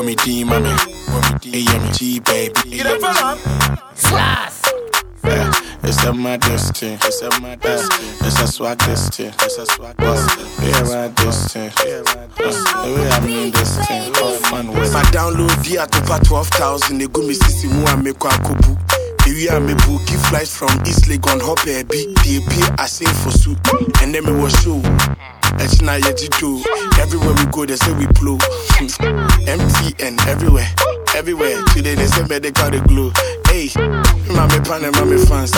Call me D, mommy. AMG, baby. You don't feel up? Slash. Yeah, it's a modest thing. It's a modest thing. It's a swag this thing. It's a swag this thing. Yeah, right this thing. Uh, the way I mean this thing. Have fun with If I it. download the atopa 12,000, they go me sisi mu a me kwa kobu. Ewi a me bookie flights from East Legon hop baby. The pay I sing for suit. And then me was show. It's na ye do. Everywhere we go, they say we blow. Hmm. MTN everywhere. Everywhere. Today they say they medical the glue. Hey, mommy pan and mommy fans.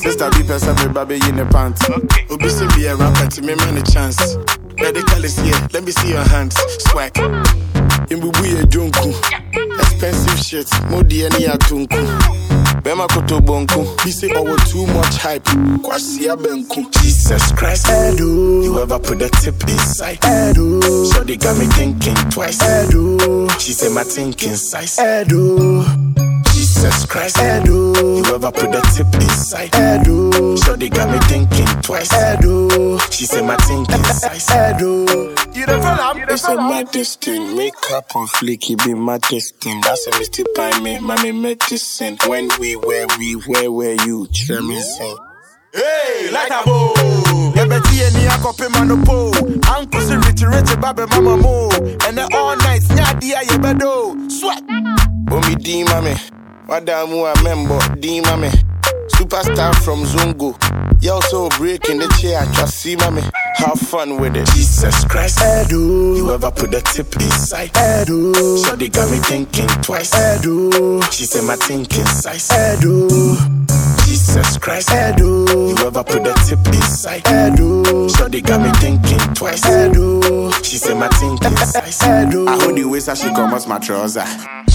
Sister be person me baby in the pants. Obi be a rapper to me man a chance. Medikal is here. Let me see your hands. Swag. In Imbubu ye jonku. Expensive shit. Modi any atunku. Bema koto bonku. Be say oh too much hype. Kwasi abenku. Jesus Christ. Edo. You ever put a tip inside? Edo. So they got me thinking twice. Edo. She said my thinking size. Edo. Jesus Christ. Edo. You ever put a tip inside? Edo. So they got me thinking twice. Edo. She said my thinking size. Edo. You don't feel up? It's a medicine. Makeup on fleek, it be my destiny. That's a mistake by me, mommy medicine. When we were, we where were you? Sing. Hey, like a bow. Yabeti and Yakope Manopo. Uncle Siriti Rich Babe Mama Mo. And then all night, Nyadia Yabedo. Sweat. Omi D mame, Wadamu a member D mame, superstar from Zungo. You also breaking the chair, just see mame. Have fun with it. Jesus Christ, Edu. You ever put a tip inside? Edu. So they got me thinking twice. Edu. She said my thinking size. Edu. Jesus Christ, Edu. You ever put a tip inside? Edu. So they got me thinking twice. Edu. She said my thinking size. Edu. I hold the waist as she comes my trouser.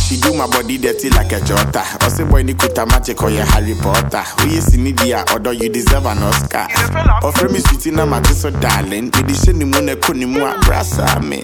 She do my body dirty like a jota. I say boy Nikuta magic or your Harry Potter. We is in India, although you deserve an Oscar. Offer me sweetie na my so darling. Me di sheni mune kuni mu abrasa me.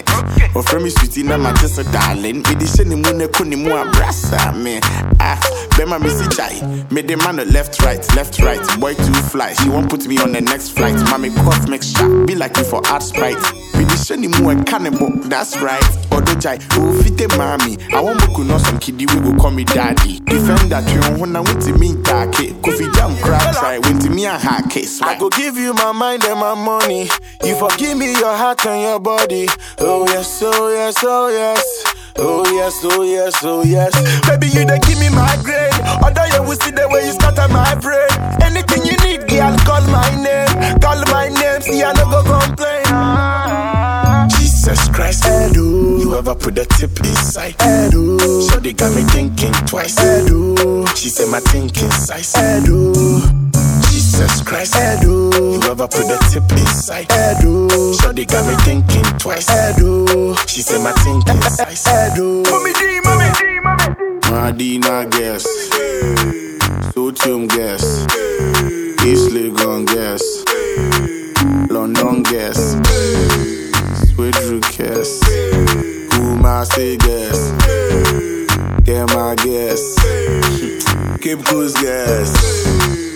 Offer me sweetie na my so darling. Me di sheni mune kuni mu abrasa me. Ah, bema me si chai. Me the man left right, left right. Boy too fly. She won't put me on the next flight. Mommy cosmic shot. Be like you for art sprite. Me di sheni mu a cannibal. That's right. Odo jai. Oh fite mami. I want boku no some kiddie we go call me daddy. Defend that you when I went to me take Kofi jam crab try went to me a hack case. I go give you my mind and my money. You forgive me your heart and your body. Oh yes, oh yes, oh yes. Oh yes, oh yes, oh yes. Baby, you dey give me my grade. Although you ever put a tip inside? So they got me thinking twice. Edu. She said my thinking size. Edu. Jesus Christ, Edu. You ever put a tip inside? So they got me thinking twice. Edu. She said my thinking size. Edu. Mommy D, mommy D, mommy D. Madina guess. Sotium guess. East Legon guess. London guess. Swedru guess. Guess. Get my guess. Cape Coast guess.